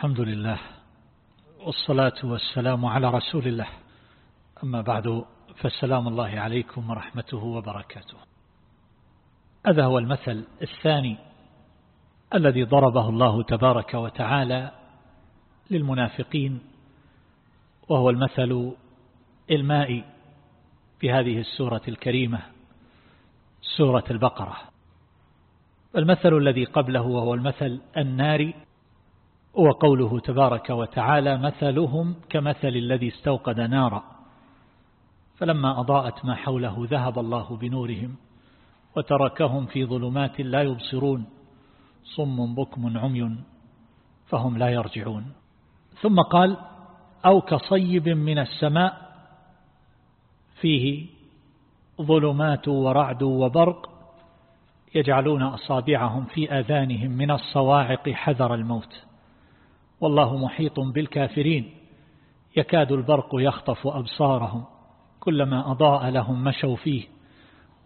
الحمد لله والصلاة والسلام على رسول الله. أما بعد فالسلام الله عليكم ورحمته وبركاته. هذا هو المثل الثاني الذي ضربه الله تبارك وتعالى للمنافقين وهو المثل المائي في هذه السورة الكريمة سورة البقرة. المثل الذي قبله وهو المثل الناري وقوله تبارك وتعالى مثلهم كمثل الذي استوقد نارا. فلما أضاءت ما حوله ذهب الله بنورهم وتركهم في ظلمات لا يبصرون صم بكم عمي فهم لا يرجعون. ثم قال أو كصيب من السماء فيه ظلمات ورعد وبرق يجعلون أصابعهم في آذانهم من الصواعق حذر الموت. والله محيط بالكافرين. يكاد البرق يخطف أبصارهم. كلما أضاء لهم مشوا فيه.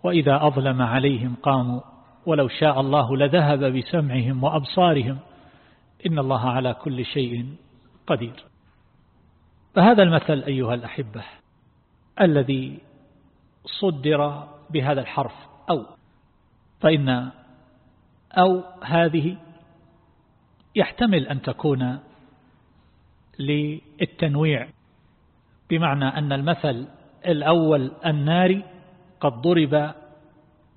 وإذا أظلم عليهم قاموا. ولو شاء الله لذهب بسمعهم وأبصارهم. إن الله على كل شيء قدير. فهذا المثل أيها الأحبة الذي صدر بهذا الحرف أو. فإن أو هذه يحتمل أن تكون للتنويع بمعنى أن المثل الأول الناري قد ضرب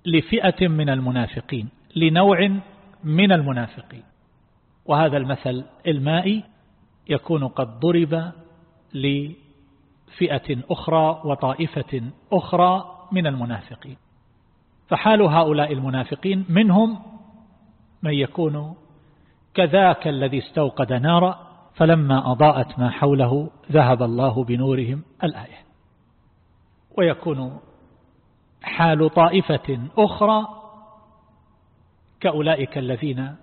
لفئة من المنافقين لنوع من المنافقين. وهذا المثل المائي يكون قد ضرب لفئة أخرى وطائفة أخرى من المنافقين. فحال هؤلاء المنافقين منهم من يكون كذاك الذي استوقد نارا فلما أضاءت ما حوله ذهب الله بنورهم الآية. ويكون حال طائفة أخرى كأولئك الذين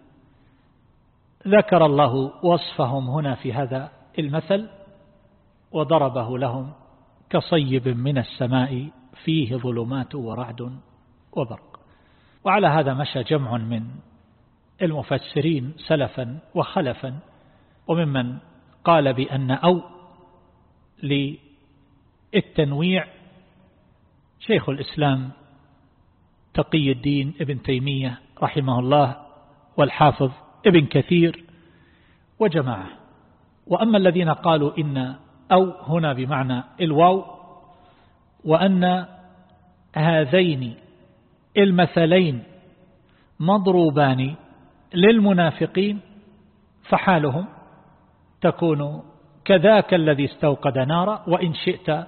ذكر الله وصفهم هنا في هذا المثل وضربه لهم كصيب من السماء فيه ظلمات ورعد وبرق. وعلى هذا مشى جمع من المفسرين سلفا وخلفا وممن قال بأن أو للتنويع شيخ الإسلام تقي الدين ابن تيمية رحمه الله والحافظ ابن كثير وجماعة. وأما الذين قالوا إن أو هنا بمعنى الواو وأن هذين المثلين مضروبان للمنافقين فحالهم تكون كذاك الذي استوقد نارا وإن شئت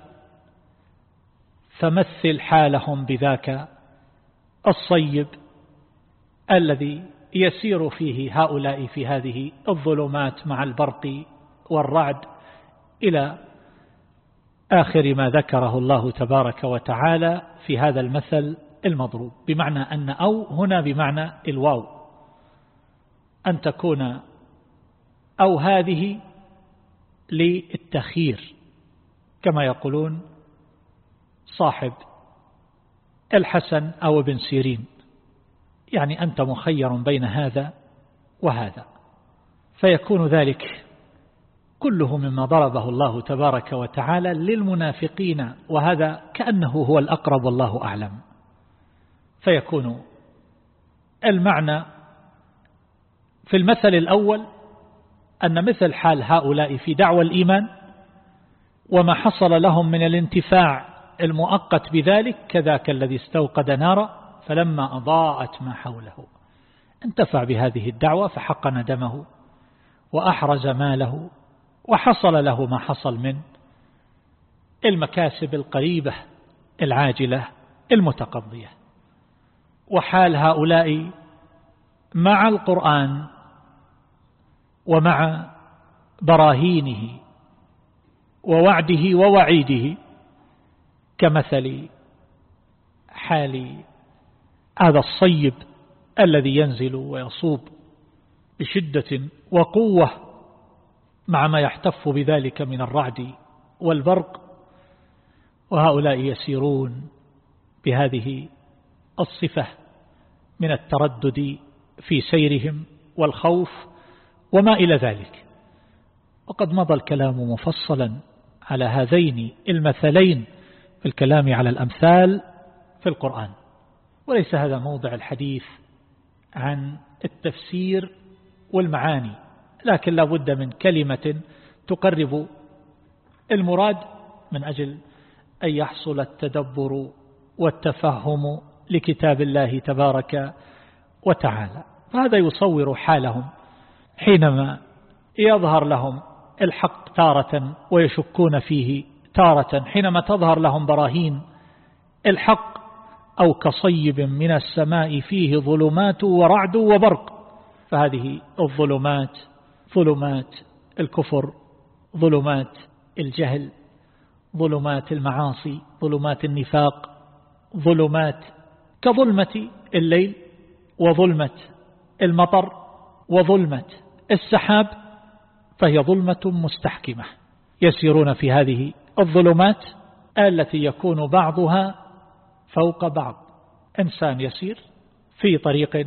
فمثل حالهم بذاك الصيب الذي يسير فيه هؤلاء في هذه الظلمات مع البرق والرعد إلى آخر ما ذكره الله تبارك وتعالى في هذا المثل المضروب. بمعنى أن أو هنا بمعنى الواو. أن تكون أو هذه للتخيير كما يقولون صاحب الحسن أو ابن سيرين. يعني أنت مخير بين هذا وهذا. فيكون ذلك كله مما ضربه الله تبارك وتعالى للمنافقين وهذا كأنه هو الأقرب والله أعلم. فيكون المعنى في المثل الأول أن مثل حال هؤلاء في دعوى الإيمان وما حصل لهم من الانتفاع المؤقت بذلك كذاك الذي استوقد نارا فلما أضاءت ما حوله. انتفع بهذه الدعوة فحقن دمه وأحرز ماله وحصل له ما حصل من المكاسب القريبة العاجلة المتقضية. وحال هؤلاء مع القرآن ومع براهينه ووعده ووعيده كمثل حال هذا الصيب الذي ينزل ويصوب بشدة وقوة مع ما يحتف بذلك من الرعد والبرق وهؤلاء يسيرون بهذه الصفة من التردد في سيرهم والخوف وما إلى ذلك. وقد مضى الكلام مفصلا على هذين المثلين في الكلام على الأمثال في القرآن. وليس هذا موضع الحديث عن التفسير والمعاني لكن لا بد من كلمة تقرب المراد من أجل أن يحصل التدبر والتفهم لكتاب الله تبارك وتعالى. فهذا يصور حالهم. حينما يظهر لهم الحق تارة ويشكون فيه تارة حينما تظهر لهم براهين الحق أو كصيب من السماء فيه ظلمات ورعد وبرق. فهذه الظلمات ظلمات الكفر ظلمات الجهل ظلمات المعاصي ظلمات النفاق ظلمات كظلمة الليل وظلمة المطر وظلمة السحاب فهي ظلمة مستحكمة. يسيرون في هذه الظلمات التي يكون بعضها فوق بعض. إنسان يسير في طريق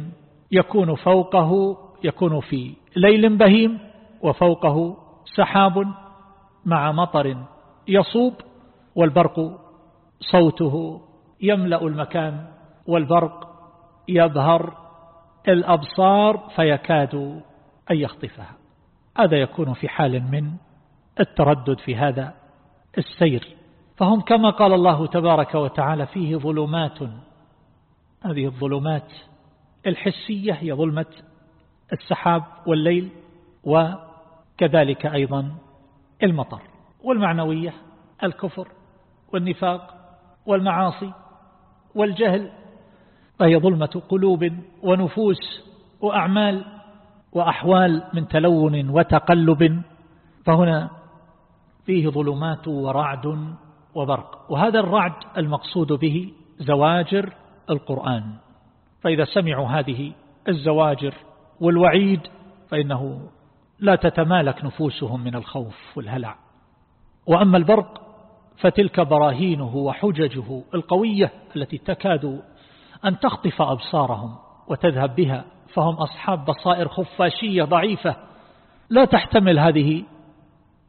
يكون فوقه يكون في ليل بهيم وفوقه سحاب مع مطر يصوب والبرق صوته يملأ المكان والبرق يظهر الأبصار فيكاد أن يخطفها. هذا يكون في حال من التردد في هذا السير. فهم كما قال الله تبارك وتعالى فيه ظلمات. هذه الظلمات الحسية هي ظلمة السحاب والليل وكذلك أيضا المطر والمعنوية الكفر والنفاق والمعاصي والجهل. فهي ظلمة قلوب ونفوس وأعمال وأحوال من تلون وتقلب فهنا فيه ظلمات ورعد وبرق. وهذا الرعد المقصود به زواجر القرآن. فإذا سمعوا هذه الزواجر والوعيد فإنه لا تتمالك نفوسهم من الخوف والهلع. وأما البرق فتلك براهينه وحججه القوية التي تكاد أن تخطف أبصارهم وتذهب بها فهم أصحاب بصائر خفاشية ضعيفة. لا تحتمل هذه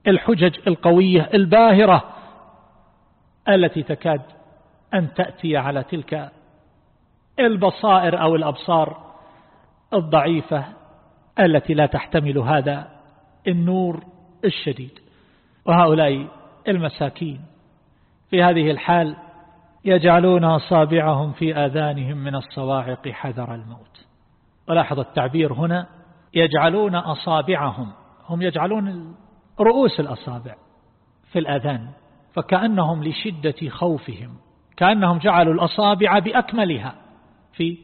الحجج القوية الباهرة التي تكاد أن تأتي على تلك البصائر أو الأبصار الضعيفة التي لا تحتمل هذا النور الشديد. وهؤلاء المساكين في هذه الحال يجعلون أصابعهم في آذانهم من الصواعق حذر الموت. ولاحظ التعبير هنا يجعلون أصابعهم هم يجعلون رؤوس الأصابع في الأذان فكأنهم لشدة خوفهم كأنهم جعلوا الأصابع بأكملها في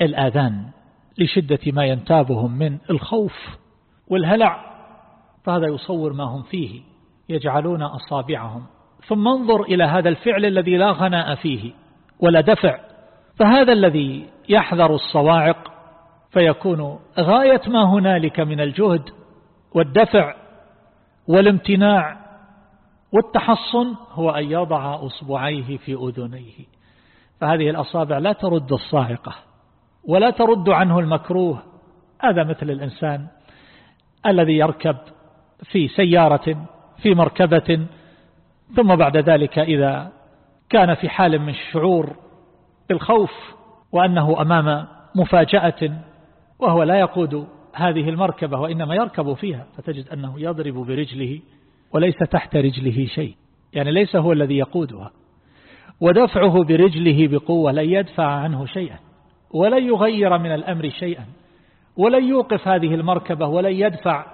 الآذان لشدة ما ينتابهم من الخوف والهلع فهذا يصور ما هم فيه يجعلون أصابعهم. ثم انظر إلى هذا الفعل الذي لا غناء فيه ولا دفع فهذا الذي يحذر الصواعق فيكون غاية ما هنالك من الجهد والدفع والامتناع والتحصن هو أن يضع أصبعيه في أذنيه. فهذه الأصابع لا ترد الصاعقة ولا ترد عنه المكروه. هذا مثل الإنسان الذي يركب في سيارة في مركبة. ثم بعد ذلك إذا كان في حال من الشعور بالخوف وأنه أمام مفاجأة وهو لا يقود هذه المركبة وإنما يركب فيها فتجد أنه يضرب برجله وليس تحت رجله شيء يعني ليس هو الذي يقودها. ودفعه برجله بقوة لن يدفع عنه شيئا ولن يغير من الأمر شيئا ولن يوقف هذه المركبة ولن يدفع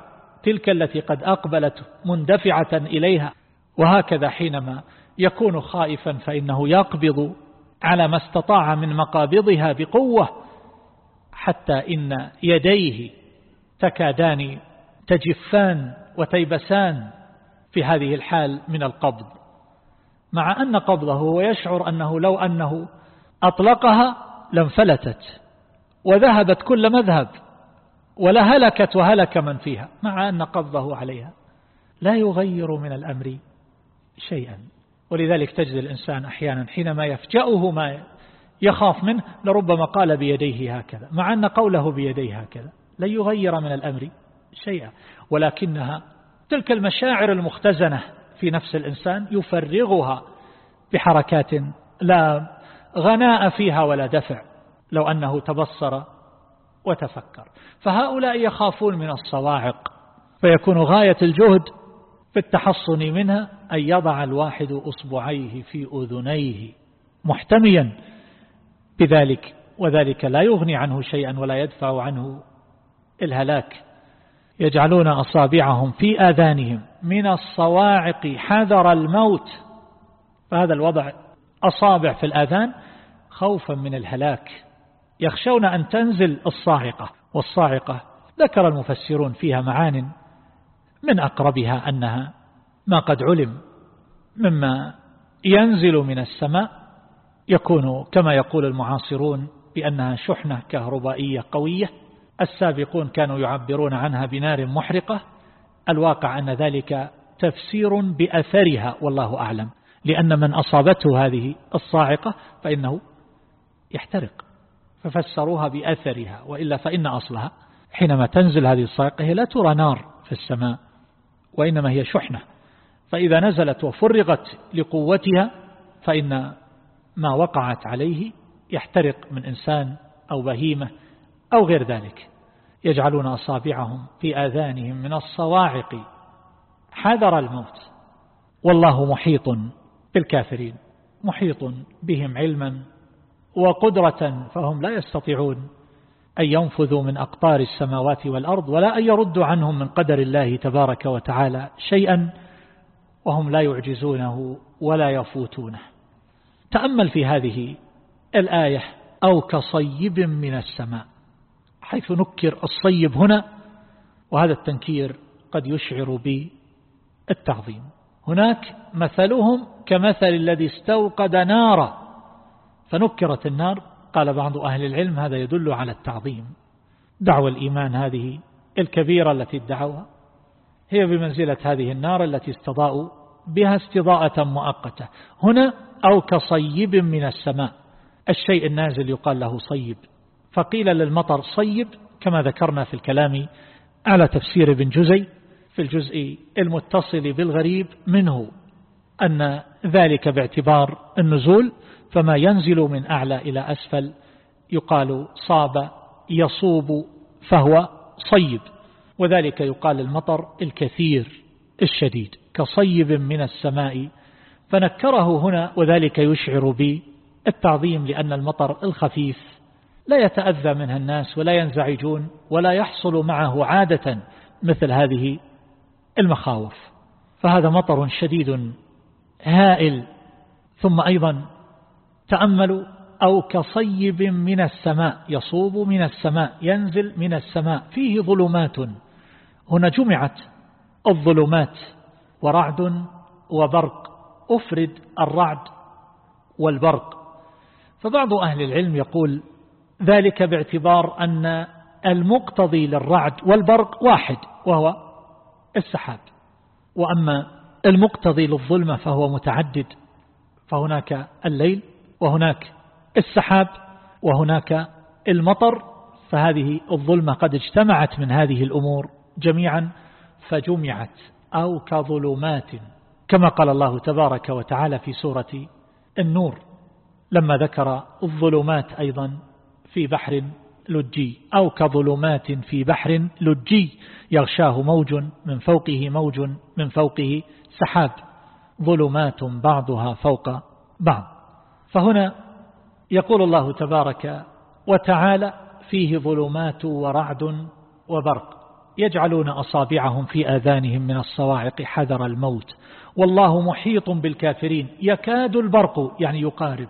تلك التي قد أقبلت مندفعة إليها. وهكذا حينما يكون خائفا فإنه يقبض على ما استطاع من مقابضها بقوة حتى إن يديه تكادان تجفان وتيبسان في هذه الحال من القبض. مع أن قبضه ويشعر أنه لو أنه أطلقها لانفلتت وذهبت كل مذهب ولا هلكت وهلك من فيها مع أن قبضه عليها. لا يغير من الأمر شيئا. ولذلك تجد الإنسان أحيانا حينما يفجأه ما يخاف منه لربما قال بيديه هكذا مع أن قوله بيديه هكذا لن يغير من الأمر شيئا. ولكنها تلك المشاعر المختزنة في نفس الإنسان يفرغها بحركات لا غناء فيها ولا دفع لو أنه تبصر وتفكر. فهؤلاء يخافون من الصواعق فيكون غاية الجهد في التحصن منها أن يضع الواحد أصبعيه في أذنيه محتميا. بذلك وذلك لا يغني عنه شيئا ولا يدفع عنه الهلاك. يجعلون أصابعهم في آذانهم. من الصواعق حذر الموت. فهذا الوضع أصابع في الآذان خوفا من الهلاك. يخشون أن تنزل الصاعقة. والصاعقة ذكر المفسرون فيها معان من أقربها أنها ما قد علم مما ينزل من السماء يكون كما يقول المعاصرون بأنها شحنة كهربائية قوية السابقون كانوا يعبرون عنها بنار محرقة. الواقع أن ذلك تفسير بأثرها والله أعلم. لأن من أصابته هذه الصاعقة فإنه يحترق. ففسروها بأثرها وإلا فإن أصلها. حينما تنزل هذه الصاعقة هي لا ترى نار في السماء وإنما هي شحنة. فإذا نزلت وفرغت لقوتها فإن ما وقعت عليه يحترق من إنسان أو بهيمة أو غير ذلك. يجعلون أصابعهم في آذانهم من الصواعق. حذر الموت. والله محيط بالكافرين محيط بهم علما وقدرة فهم لا يستطيعون أن ينفذوا من أقطار السماوات والأرض ولا أن يردوا عنهم من قدر الله تبارك وتعالى شيئا وهم لا يعجزونه ولا يفوتونه. تأمل في هذه الآية أو كصيب من السماء حيث نكر الصيب هنا وهذا التنكير قد يشعر بالتعظيم. هناك مثلهم كمثل الذي استوقد نارا فنكرت النار. قال بعض أهل العلم هذا يدل على التعظيم. دعوة الإيمان هذه الكبيرة التي ادعوها هي بمنزلة هذه النار التي استضاءوا بها استضاءة مؤقتة. هنا أو كصيب من السماء. الشيء النازل يقال له صيب. فقيل للمطر صيب كما ذكرنا في الكلام على تفسير ابن جزي في الجزء المتصل بالغريب منه أن ذلك باعتبار النزول فما ينزل من أعلى إلى أسفل يقال صاب يصوب فهو صيب. وذلك يقال المطر الكثير الشديد كصيب من السماء فنكره هنا وذلك يشعر بالتعظيم لأن المطر الخفيف لا يتأذى منها الناس ولا ينزعجون ولا يحصل معه عادة مثل هذه المخاوف. فهذا مطر شديد هائل. ثم أيضا تأملوا أو كصيب من السماء يصوب من السماء ينزل من السماء. فيه ظلمات. هنا جمعت الظلمات ورعد وبرق أفرد الرعد والبرق. فبعض أهل العلم يقول ذلك باعتبار أن المقتضي للرعد والبرق واحد وهو السحاب. وأما المقتضي للظلمة فهو متعدد فهناك الليل وهناك السحاب وهناك المطر. فهذه الظلمة قد اجتمعت من هذه الأمور جميعا فجمعت أو كظلمات. كما قال الله تبارك وتعالى في سورة النور لما ذكر الظلمات أيضا في بحر لجي أو كظلمات في بحر لجي يغشاه موج من فوقه موج من فوقه سحاب ظلمات بعضها فوق بعض. فهنا يقول الله تبارك وتعالى فيه ظلمات ورعد وبرق. يجعلون أصابعهم في آذانهم من الصواعق حذر الموت. والله محيط بالكافرين. يكاد البرق يعني يقارب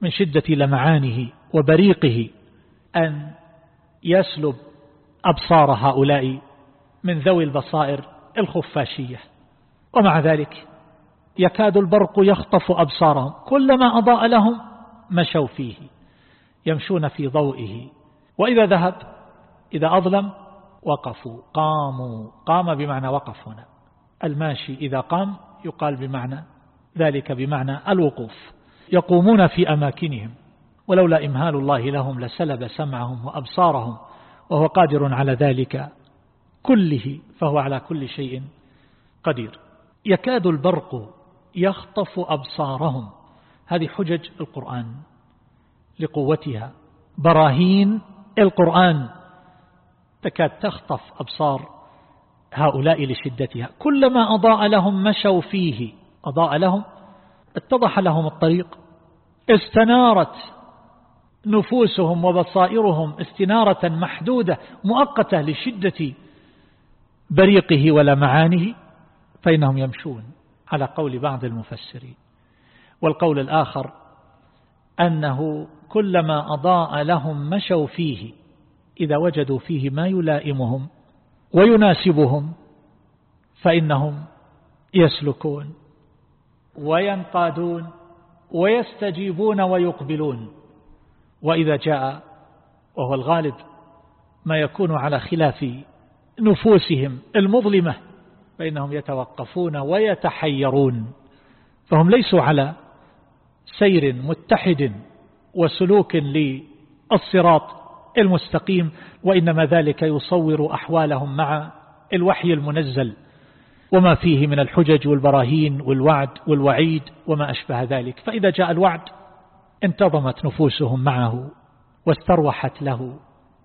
من شدة لمعانه وبريقه أن يسلب أبصار هؤلاء من ذوي البصائر الخفاشية. ومع ذلك يكاد البرق يخطف أبصارهم. كلما أضاء لهم مشوا فيه يمشون في ضوئه. وإذا ذهب إذا أظلم وقفوا قاموا. قام بمعنى وقف هنا. الماشي إذا قام يقال بمعنى ذلك بمعنى الوقوف. يقومون في أماكنهم ولولا إمهال الله لهم لسلب سمعهم وأبصارهم وهو قادر على ذلك كله فهو على كل شيء قدير. يكاد البرق يخطف أبصارهم. هذه حجج القرآن لقوتها. براهين القرآن. تكاد تخطف أبصار هؤلاء لشدتها. كلما أضاء لهم مشوا فيه. أضاء لهم اتضح لهم الطريق. استنارت نفوسهم وبصائرهم استنارة محدودة مؤقتة لشدة بريقه ولمعانه فإنهم يمشون. على قول بعض المفسرين. والقول الآخر أنه كلما أضاء لهم مشوا فيه. إذا وجدوا فيه ما يلائمهم ويناسبهم فإنهم يسلكون وينقادون ويستجيبون ويقبلون وإذا جاء وهو الغالب ما يكون على خلاف نفوسهم المظلمة فإنهم يتوقفون ويتحيرون فهم ليسوا على سير متحد وسلوك للصراط المستقيم وإنما ذلك يصور أحوالهم مع الوحي المنزل وما فيه من الحجج والبراهين والوعد والوعيد وما أشبه ذلك. فإذا جاء الوعد انتظمت نفوسهم معه واستروحت له.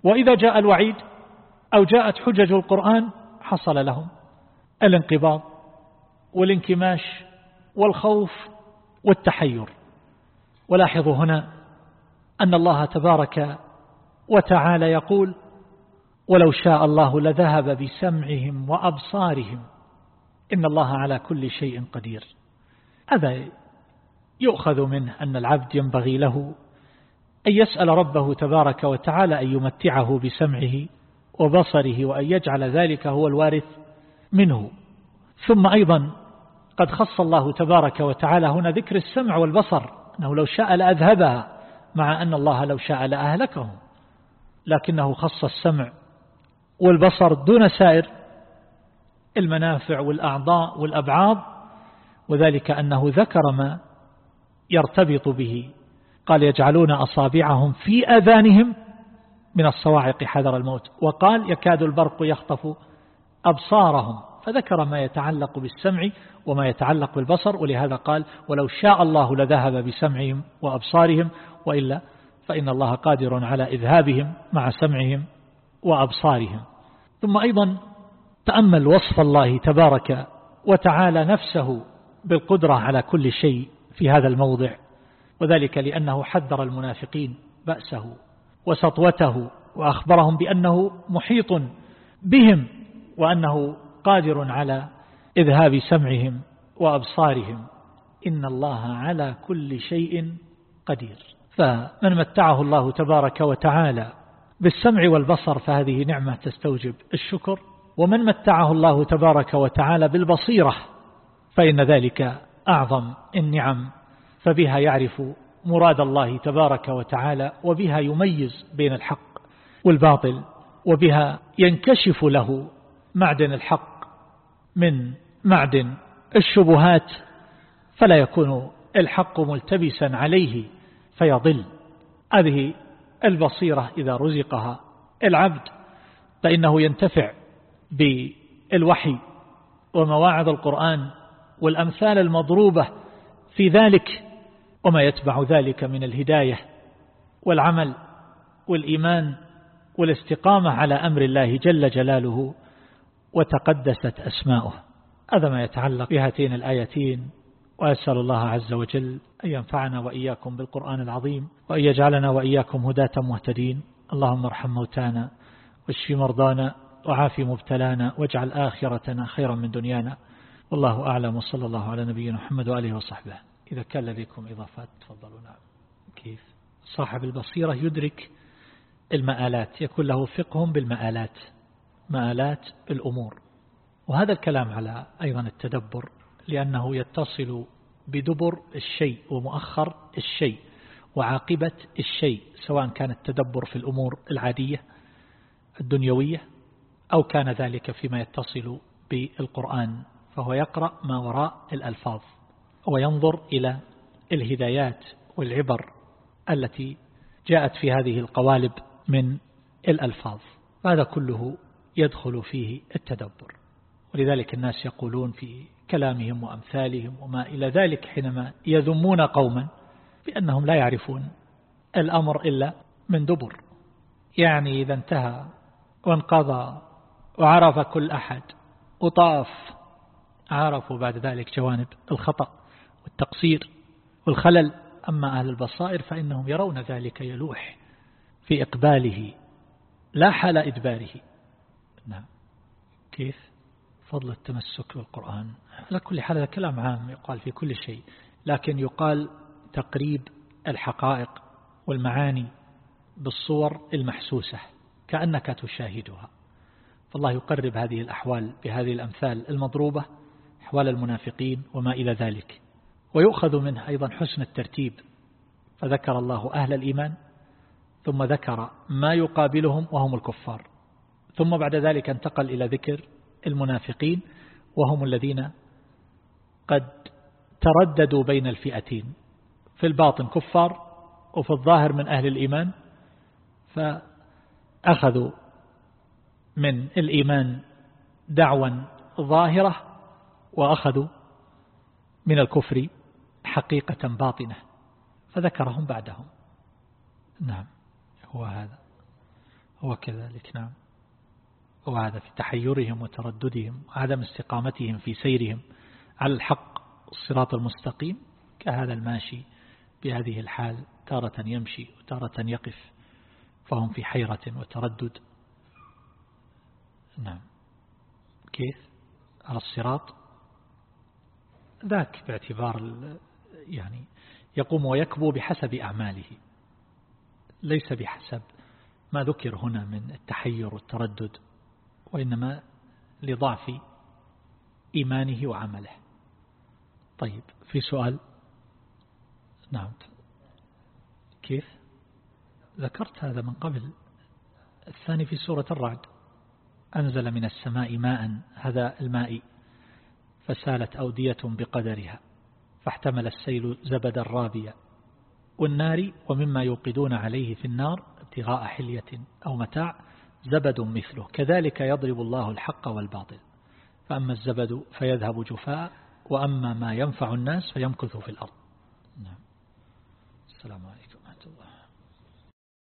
وإذا جاء الوعيد أو جاءت حجج القرآن حصل لهم الانقباض والانكماش والخوف والتحير. ولاحظوا هنا أن الله تبارك وتعالى يقول ولو شاء الله لذهب بسمعهم وأبصارهم. إن الله على كل شيء قدير. هذا يؤخذ منه أن العبد ينبغي له أن يسأل ربه تبارك وتعالى أن يمتعه بسمعه وبصره وأن يجعل ذلك هو الوارث منه. ثم أيضا قد خص الله تبارك وتعالى هنا ذكر السمع والبصر أنه لو شاء لأذهبها مع أن الله لو شاء لأهلكهم لكنه خص السمع والبصر دون سائر المنافع والأعضاء والأبعاض وذلك أنه ذكر ما يرتبط به. قال يجعلون أصابعهم في أذانهم من الصواعق حذر الموت. وقال يكاد البرق يخطف أبصارهم. فذكر ما يتعلق بالسمع وما يتعلق بالبصر ولهذا قال ولو شاء الله لذهب بسمعهم وأبصارهم وإلا فإن الله قادر على إذهابهم مع سمعهم وأبصارهم. ثم أيضا تأمل وصف الله تبارك وتعالى نفسه بالقدرة على كل شيء في هذا الموضع وذلك لأنه حذر المنافقين بأسه وسطوته وأخبرهم بأنه محيط بهم وأنه قادر على إذهاب سمعهم وأبصارهم. إن الله على كل شيء قدير. فمن متعه الله تبارك وتعالى بالسمع والبصر فهذه نعمة تستوجب الشكر. ومن متعه الله تبارك وتعالى بالبصيرة فإن ذلك أعظم النعم فبها يعرف مراد الله تبارك وتعالى وبها يميز بين الحق والباطل وبها ينكشف له معدن الحق من معدن الشبهات فلا يكون الحق ملتبسا عليه فيضل. هذه البصيرة إذا رزقها العبد فإنه ينتفع بالوحي ومواعظ القرآن والأمثال المضروبة في ذلك وما يتبع ذلك من الهداية والعمل والإيمان والاستقامة على أمر الله جل جلاله وتقدست أسماؤه. هذا ما يتعلق بهاتين الآيتين. وأسأل الله عز وجل أن ينفعنا وإياكم بالقرآن العظيم وأن يجعلنا وإياكم هداة مهتدين. اللهم ارحم موتانا واشف مرضانا وعافي مبتلانا واجعل آخرتنا خيرا من دنيانا. والله أعلم وصلى الله على نبينا محمد وآله وصحبه. إذا كان لديكم إضافات تفضلوا. نعم. كيف؟ صاحب البصيرة يدرك المآلات يكون له فقه بالمآلات. مآلات الأمور. وهذا الكلام على أيضا التدبر. لأنه يتصل بدبر الشيء ومؤخر الشيء وعاقبة الشيء سواء كان التدبر في الأمور العادية الدنيوية أو كان ذلك فيما يتصل بالقرآن فهو يقرأ ما وراء الألفاظ وينظر إلى الهدايات والعبر التي جاءت في هذه القوالب من الألفاظ. هذا كله يدخل فيه التدبر. ولذلك الناس يقولون في كلامهم وأمثالهم وما إلى ذلك حينما يذمون قوما بأنهم لا يعرفون الأمر إلا من دبر. يعني إذا انتهى وانقضى وعرف كل أحد وطاف عرفوا بعد ذلك جوانب الخطأ والتقصير والخلل. أما أهل البصائر فإنهم يرون ذلك يلوح في إقباله لا حال إدباره. نعم. كيف؟ فضل التمسك بالقرآن. على كل حال هذا كلام عام يقال في كل شيء لكن يقال تقريب الحقائق والمعاني بالصور المحسوسة كأنك تشاهدها. فالله يقرب هذه الأحوال بهذه الأمثال المضروبة أحوال المنافقين وما إلى ذلك. ويؤخذ منه أيضا حسن الترتيب. فذكر الله أهل الإيمان ثم ذكر ما يقابلهم وهم الكفار. ثم بعد ذلك انتقل إلى ذكر المنافقين وهم الذين قد ترددوا بين الفئتين في الباطن كفار وفي الظاهر من أهل الإيمان فأخذوا من الإيمان دعوا ظاهرة وأخذوا من الكفر حقيقة باطنة فذكرهم بعدهم. نعم هو هذا هو كذلك نعم. وهذا في تحيرهم وترددهم وعدم استقامتهم في سيرهم على الحق الصراط المستقيم كهذا الماشي بهذه الحال تارة يمشي وتارة يقف فهم في حيرة وتردد. نعم. كيف؟ على الصراط؟ ذاك باعتبار يعني يقوم ويكبو بحسب أعماله. ليس بحسب ما ذكر هنا من التحير والتردد. وإنما لضعف إيمانه وعمله. طيب في سؤال؟ نعم. كيف؟ ذكرت هذا من قبل. الثاني في سورة الرعد. أنزل من السماء ماء هذا الماء فسالت أودية بقدرها فاحتمل السيل زبدا رابيا والنار ومما يوقدون عليه في النار ابتغاء حلية أو متاع زبد مثله كذلك يضرب الله الحق والباطل. فأما الزبد فيذهب جفاء وأما ما ينفع الناس فيمكث في الأرض. نعم. السلام عليكم.